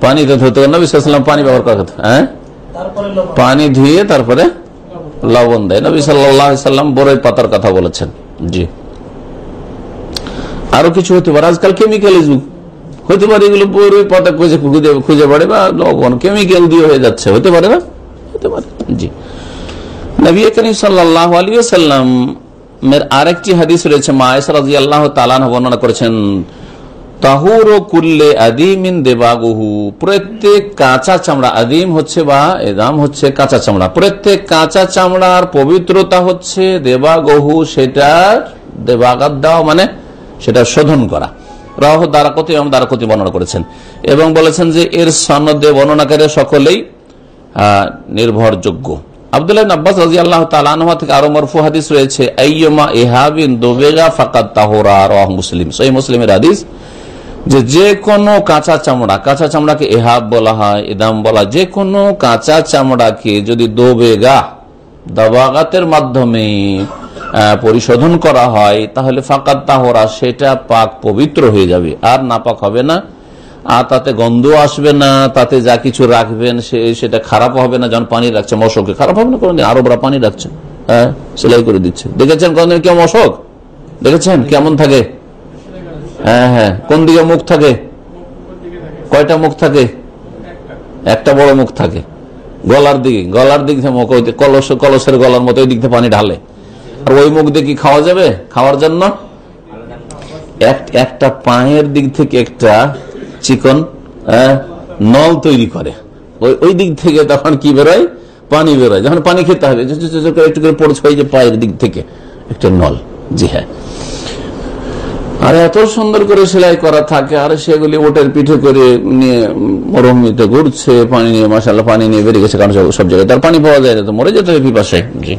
পানিতে ধুতে নবী সাল্লাম পানি ব্যবহার করার কথা হ্যাঁ? পানি ধুয়ে তারপরে লবণ দেয়। নবী সাল্লাম বড়ই পাতার কথা বলেছেন। জি। আরও কিছু হতে পারে আজকাল কেমিক্যাল যুগ হতে পারে এগুলো বড়ই পাতা খুঁজে খুঁজে পারে বা লবণ কেমিক্যাল দিয়ে হয়ে যাচ্ছে হতে পারে না? হতে পারে জি। নবী করিম সাল্লাহ আলী সাল্লাম আরেকটি হাদিস রয়েছে মায়েস রাজি আল্লাহ তালান বর্ণনা করেছেন তাহুর ও কুল্লে আদিমিন দেবাগুহু। প্রত্যেক কাঁচা চামড়া, আদিম হচ্ছে বা এদাম হচ্ছে কাঁচা চামড়া। প্রত্যেক কাঁচা চামড়ার পবিত্রতা হচ্ছে দেবাগহু, সেটার দেবাগাত দেওয়া মানে সেটা শোধন করা। রাহ দ্বারাকতি, এবং দ্বারাকতি বর্ণনা করেছেন। এবং বলেছেন যে এর সনদে বর্ণনাকারী সকলেই নির্ভরযোগ্য। আব্দুল্লাহ আব্বাস রাজি আল্লাহ তালানহা থেকে আরও মরফু হাদিস রয়েছে, আইয়মা ইহাবিন দোবেগা ফাকাত তাহরা রহ মুসলিম। সেই মুসলিমের হাদিস যে যে কোনো কাঁচা চামড়া, কাঁচা চামড়াকে এহাব বলা হয়, এদাম বলা যে কোনো কাঁচা চামড়াকে যদি দোবেগা, দাবাগাতের মাধ্যমে পরিশোধন করা হয়, তাহলে ফাঁকাত তাহরা সেটা পাক পবিত্র হয়ে যাবে। আর নাপাক হবে না। আর তাতে গন্ধ আসবে না, তাতে যা কিছু রাখবেন সে, সেটা খারাপ হবে না। যখন পানি রাখছে মশকে খারাপ হবে না কোনদিন আরবরা পানি রাখছে। হ্যাঁ সেলাই করে দিচ্ছে। দেখেছেন কোনদিন কেউ মশক? দেখেছেন? কেমন থাকে? হ্যাঁ হ্যাঁ। কোন দিকে মুখ থাকে? কয়টা মুখ থাকে? একটা বড় মুখ থাকে। গলার দিকে গলার দিক থেকে কলস কলসের গলার মতো ওই দিক থেকে পানি ঢালে। আর ওই মুখ দিয়ে কি খাওয়া যাবে? খাওয়ার জন্য? এক- একটা পায়ের দিক থেকে একটা চিকন আহ, নল তৈরি করে। ওই ওই দিক থেকে তখন কি বেরোয়? পানি বেরোয়। যখন পানি খেতে হবে একটু করে পড়ছে যে পায়ের দিক থেকে একটা নল। জি হ্যাঁ। আর এত সুন্দর করে সেলাই করা থাকে আর সেগুলি ওটের পিঠে করে নিয়ে মরুভূমিতে ঘুরছে পানি নিয়ে মাসাল্লাহ পানি নিয়ে বেরিয়ে গেছে কারণ সব- জায়গায়। তার পানি পাওয়া যায় না তো মরে যেতে হবে পিপাসায়। জি।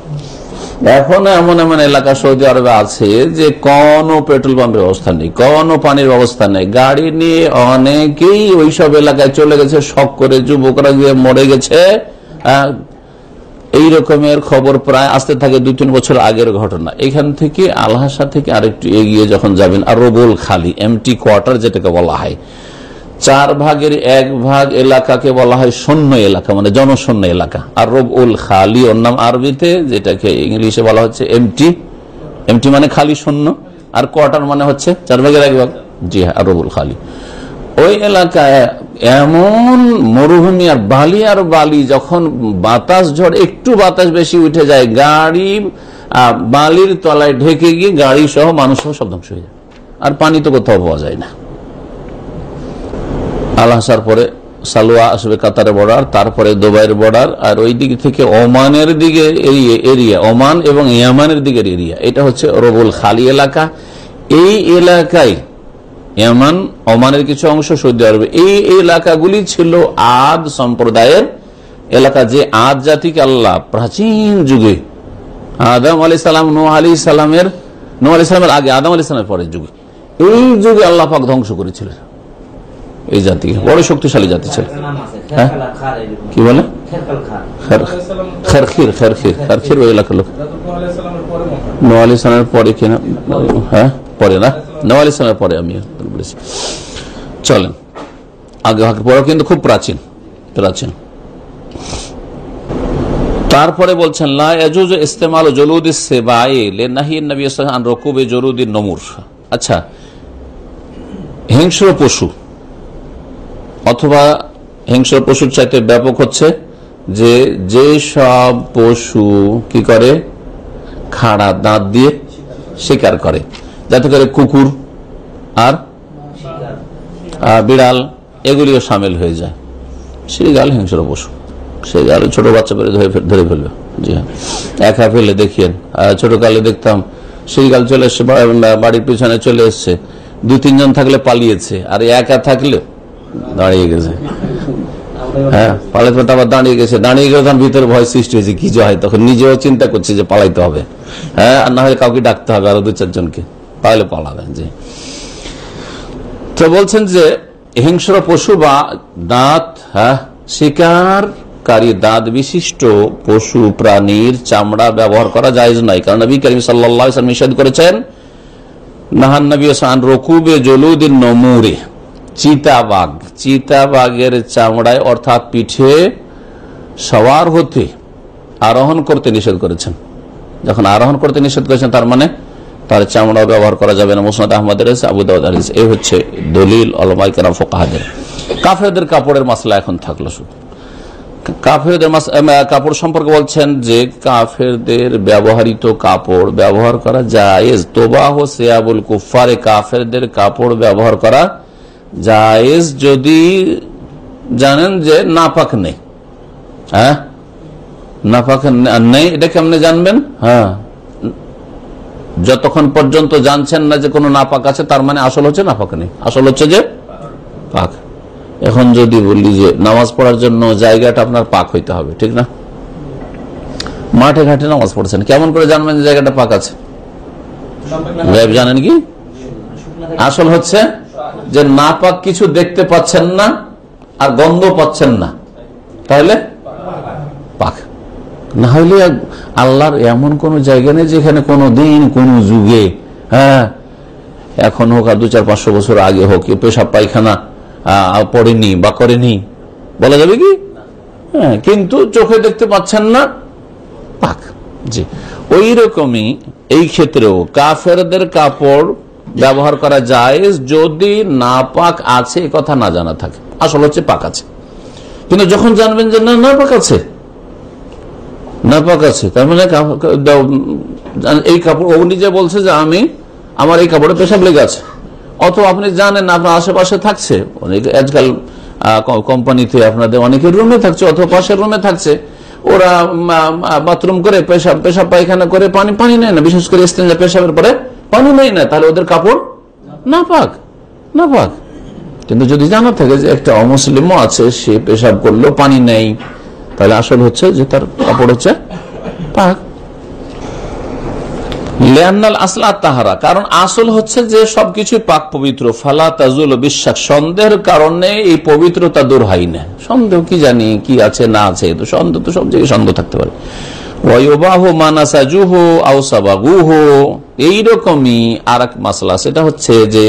এখন এমন এমন এলাকা সৌদি আরবে আছে যে কোনো পেট্রোল পাম্পের ব্যবস্থা নেই কোনো পানির ব্যবস্থা নেই। গাড়ি নিয়ে অনেকেই ওইসব এলাকায় চলে গেছে শখ করে যুবকরা গিয়ে মরে গেছে আহ, এই রকমের খবর প্রায় আসতে থাকে দুই তিন বছর আগের ঘটনা। এখান থেকে আলহাসা থেকে আরেকটু এগিয়ে যখন যাবেন আর রোবল খালি এমটি কোয়ার্টার যেটাকে বলা হয়। চার ভাগের এক ভাগ এলাকাকে বলা হয় শূন্য এলাকা মানে জনশূন্য এলাকা। আর রব উল খালি ওর নাম আরবিতে, যেটাকে ইংলিশে বলা হচ্ছে এমটি এমটি মানে খালি শূন্য আর কোয়ার্টার মানে হচ্ছে চার ভাগের এক ভাগ। জি হ্যাঁ রবুল খালি। ওই এলাকায় এমন মরুভূমি আর বালি আর বালি, যখন বাতাস ঝড়, একটু বাতাস বেশি উঠে যায়, গাড়ি বালির তলায় ঢেকে গিয়ে গাড়ি সহ মানুষ সহ সব ধ্বংস হয়ে যায়। আর পানি তো কোথাও পাওয়া যায় না। আল্লাহ আসার পরে সালোয়া আসবে কাতারের বর্ডার, তারপরে দুবাইয়ের বর্ডার, আর ওই দিক থেকে ওমানের দিকে এরিয়া, ওমান এবং ইয়ামানের দিকের এরিয়া। এটা হচ্ছে রবুল খালি এলাকা। এই এলাকায় ইয়ামান ওমানের কিছু অংশ সৌদি আরবে। এই এলাকাগুলি ছিল আদ সম্প্রদায়ের এলাকা যে আদ জাতিকে আল্লাহ প্রাচীন যুগে, আদম আলি সালাম নো আলি সালামের নো আলি সালামের আগে, আদম আলি সালামের পরের যুগে। এই যুগে আল্লাহ পাক ধ্বংস করেছিলেন। এই জাতি, বড় শক্তিশালী জাতি ছিল। হ্যাঁ? কি বলে? ওই এলাকার লোক। নো আলি সালামের পরে কিনা? হ্যাঁ? পরে না? নো আলি সালামের পরে আমি বলেছি। চলেন। আগে আগে পরে কিন্তু খুব প্রাচীন প্রাচীন। তারপরে বলছেন আচ্ছা হিংস্র পশু, অথবা হিংস্র পশুর চাইতে ব্যাপক হচ্ছে যে যে সব পশু কি করে? খাড়া দাঁত দিয়ে শিকার করে। যাতে করে কুকুর আর বিড়াল এগুলিও সামিল হয়ে যায়। শ্রীগাল হিংস্র পশু। সেই গাল ছোট বাচ্চা পেরে ধরে ধরে ফেলবে। জি হ্যাঁ। একা ফেলে দেখিয়েন। ছোট কালে দেখতাম সেই গাল চলে এসছে বাড়ির পিছনে চলে এসছে। দু তিনজন থাকলে পালিয়েছে। আর একা থাকলে দাঁড়িয়ে গেছে। হ্যাঁ পালাতে আবার দাঁড়িয়ে গেছে। দাঁড়িয়ে গেলে তখন ভিতরে ভয় সৃষ্টি হয়েছে, কি যে হয়। তখন নিজেও চিন্তা করছে যে পালাইতে হবে। হ্যাঁ আর না হলে কাউকে ডাকতে হবে আরও দু চারজনকে। পাইলে পালাবে জি। তো বলছেন যে, হিংস্র পশু বা দাঁত হ্যাঁ শিকারকারী দাঁত বিশিষ্ট পশু, প্রাণীর চামড়া ব্যবহার করা যায় নয়। কারণ নবী করিম সাল্লাহ নিষেধ করেছেন, নাহান সান রকুবে জলুদিন নমুরে চিতাবাগ চিতাবাগের চামড়ায়, অর্থাৎ পিঠে সওয়ার হতে আরোহণ করতে নিষেধ করেছেন। যখন আরোহণ করতে নিষেধ করেছেন, তার মানে তার চামড়া ব্যবহার করা যাবে না। মুসনাদ আহমদের আবু দাউদ হাদিস এই হচ্ছে দলিল অলমাই কেরাম, ফোকাহাদের। কাফেরদের কাপড়ের মাসলা এখন থাকল শুধু। কাফেরদের কাপড় সম্পর্কে বলছেন যে কাফেরদের ব্যবহৃত কাপড় ব্যবহার করা জায়েজ। তোবাহ সিয়াবুল কুফারে কাফেরদের কাপড় ব্যবহার করা জায়েজ যদি জানেন যে নাপাক নেই। হ্যাঁ? নাপাক নেই, এটা কেমনে জানবেন? হ্যাঁ। যতক্ষণ পর্যন্ত জানছেন না যে কোনো নাপাক আছে, তার মানে আসল হচ্ছে নাপাক নেই। আসল হচ্ছে যে পাক। এখন যদি বলি যে নামাজ পড়ার জন্য জায়গাটা আপনার পাক হইতে হবে, ঠিক না? মাঠে ঘাটে নামাজ পড়ছেন, কেমন করে জানবেন যে জায়গাটা পাক আছে? জানেন কি? আসল হচ্ছে যে না পাক কিছু দেখতে পাচ্ছেন না আর গন্ধ পাচ্ছেন না। তাহলে? না হইলে আল্লাহর এমন কোন জায়গা নেই যেখানে কোনো দিন কোন যুগে হ্যাঁ এখন হোক আর দু চার পাঁচশো বছর আগে হোক পেশাব পায়খানা পড়েনি বা করেনি। বলা যাবে কি? হ্যাঁ কিন্তু চোখে দেখতে পাচ্ছেন না। পাক, জি। ওই রকমই এই ক্ষেত্রেও কাফেরদের কাপড় ব্যবহার করা যায় যদি না পাক আছে কথা না জানা থাকে। আসল হচ্ছে পাক আছে। কিন্তু যখন জানবেন যে না না পাক আছে নাপাক আছে। তার মানে এই কাপড় ও নিজে বলছে যে আমি, আমার এই কাপড়ে পেশাব লেগে আছে। অথবা আপনি জানেন আপনার আশেপাশে থাকছে। অনেক আজকাল কোম্পানিতে আপনাদের অনেকের রুমে থাকছে, অথবা পাশের রুমে থাকছে। ওরা বাথরুম করে পেশাব পেশাব পায়খানা করে পানি পানি নেয় না। বিশেষ করে স্টেঞ্জা পেশাবের পরে পানি নেয় না। তাহলে ওদের কাপড় না পাক না পাক কিন্তু যদি জানা থাকে যে একটা অমুসলিমও আছে, সে পেশাব করলেও পানি নেই। তাহলে আসল হচ্ছে যে তার কাপড় হচ্ছে পাক। তাহারা, কারণ আসল হচ্ছে যে সবকিছু পাক পবিত্র। ফালা তাজুল বিশ্বাস সন্দেহের কারণে এই পবিত্রতা দূর হয় না। সন্দেহ কি জানি কি আছে, না আছে তো সন্দেহ তো সব জায়গায় সন্দেহ থাকতে পারে। এইরকমই আর এক মাসলা, সেটা হচ্ছে যে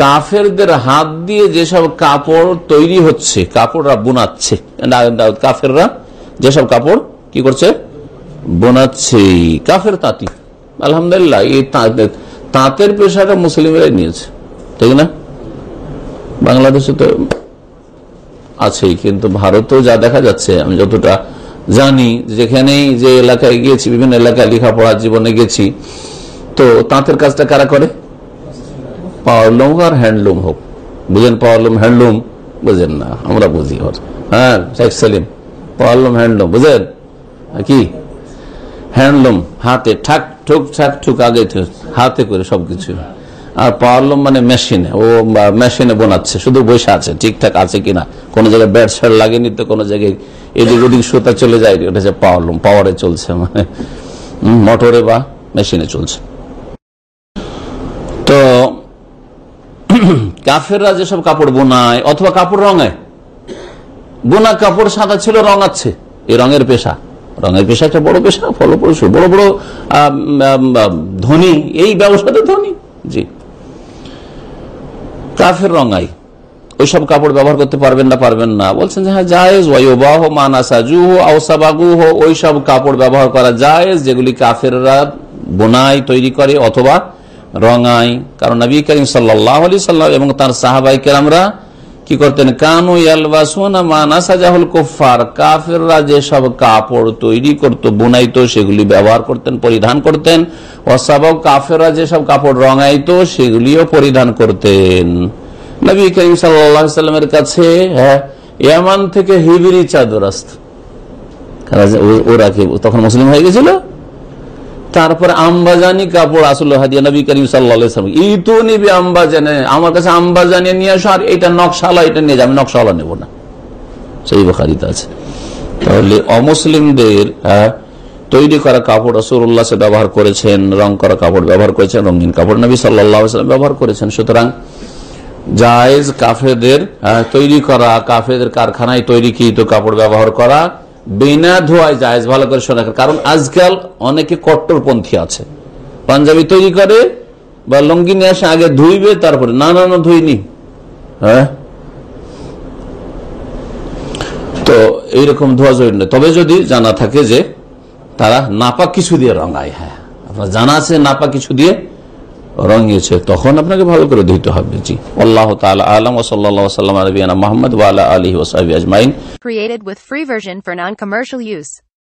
কাফেরদের হাত দিয়ে যেসব কাপড় তৈরি হচ্ছে কাপড়রা বোনাচ্ছে কাফেররা যেসব কাপড় কি করছে? বোনাচ্ছে, কাফের তাঁতি। আলহামদুলিল্লাহ, এই তাঁতের পেশাটা মুসলিমরাই নিয়েছে, ঠিক না? বাংলাদেশে তো আছেই, কিন্তু ভারতেও যা দেখা যাচ্ছে, আমি যতটা জানি, যেখানেই যে এলাকায় গিয়েছি, বিভিন্ন এলাকায় লেখাপড়ার জীবনে গেছি, তো তাঁতের কাজটা কারা করে? পাওয়ারলুম আর হ্যান্ডলুম হোক। বুঝেন পাওয়ারলুম হ্যান্ডলুম বুঝেন না, আমরা বুঝি ওর হ্যাঁ শেখ সেলিম পাওয়ারলুম হ্যান্ডলুম বুঝেন? কি? হ্যান্ডলুম হাতে, ঠাক, ঠুক ঠাক, ঠুক, আগে হাতে করে সবকিছু। আর পাওয়ারলুম মানে মেশিনে, ও মেশিনে বোনাচ্ছে, শুধু বসে আছে, ঠিকঠাক আছে কিনা? কোন জায়গায় ব্যাট শার্ট লাগেনি তো কোনো জায়গায় এদিক ওদিক সুতা চলে যায় ওটা হচ্ছে পাওয়ারলুম পাওয়ারে চলছে মানে। মোটরে বা মেশিনে চলছে। তো কাফেররা যেসব কাপড় বোনায়, অথবা কাপড় রঙায় বোনা কাপড় সাদা ছিল রঙাচ্ছে এই রঙের পেশা। রঙের পেশা একটা বড় পেশা ফলপ্রসূ বড় বড় ধনী। এই ব্যবসাতে ধনী। জি। কাফের রঙাই। ওইসব কাপড় ব্যবহার করতে পারবেন না পারবেন না। বলছেন যে হ্যাঁ জায়েজ ওয়াইবাহ মানাসাজু আউসাবাগু হো ওইসব কাপড় ব্যবহার করা জায়েজ, যেগুলি কাফেররা বোনাই তৈরি করে, অথবা রঙাই। কারণ নবী করিম সাল্লাহ আলি সাল্লাম এবং তার সাহাবাই কেরামরা কি করতেন? কানু কুফার কাফেররা যেসব কাপড় তৈরি করত বুনাইতো সেগুলি ব্যবহার করতেন, পরিধান করতেন। অসাবক কাফেররা যেসব কাপড় রঙাইতো, সেগুলিও পরিধান করতেন। নবী করিম সাল্লামের কাছে হ্যাঁ ইয়ামান থেকে হিবিরি চাদর আসত। ওরা কি, তখন মুসলিম হয়ে গেছিল? তারপরে আম্বাজানি কাপড় আসলো হাদিয়া নবী করিম সাল্লাম ই তো নিবি আম্বাজানে আমার কাছে আম্বাজানি নিয়ে আসো আর এটা নকশালা এটা নিয়ে যাবে নকশালা নেব না। সেই বখারিতে আছে। তাহলে অমুসলিমদের আহ, তৈরি করা কাপড় রসুল্লাহ ব্যবহার করেছেন রং করা কাপড় ব্যবহার করেছেন রঙিন কাপড় নবী সাল্লাম ব্যবহার করেছেন। সুতরাং জায়েজ কাফেদের আহ, তৈরি করা কাফেদের কারখানায় তৈরি কৃত কাপড় ব্যবহার করা বিনা ধোয়ায় জায়েজ ভালো করে শোনা কারণ আজকাল অনেকে কট্টরপন্থী আছে। পাঞ্জাবি তৈরি করে বা লঙ্গি নিয়ে আসে আগে ধুইবে, তারপরে না না না ধুইনি হ্যাঁ? তো এইরকম ধোয়া জরুরি নয়। তবে যদি জানা থাকে যে তারা নাপাক কিছু দিয়ে রঙায় হ্যাঁ। আপনার জানা আছে নাপাক কিছু দিয়ে রঙিয়েছে তখন আপনাকে ভালো করে ধুইতে হবে। জি। আল্লাহ তালা আলম ওসল্লা সাল্লাম আলবিয়ানা মোহাম্মদ ওয়ালা আলহি ওসাহাবি আজমাইন। Created with free version for non-commercial use.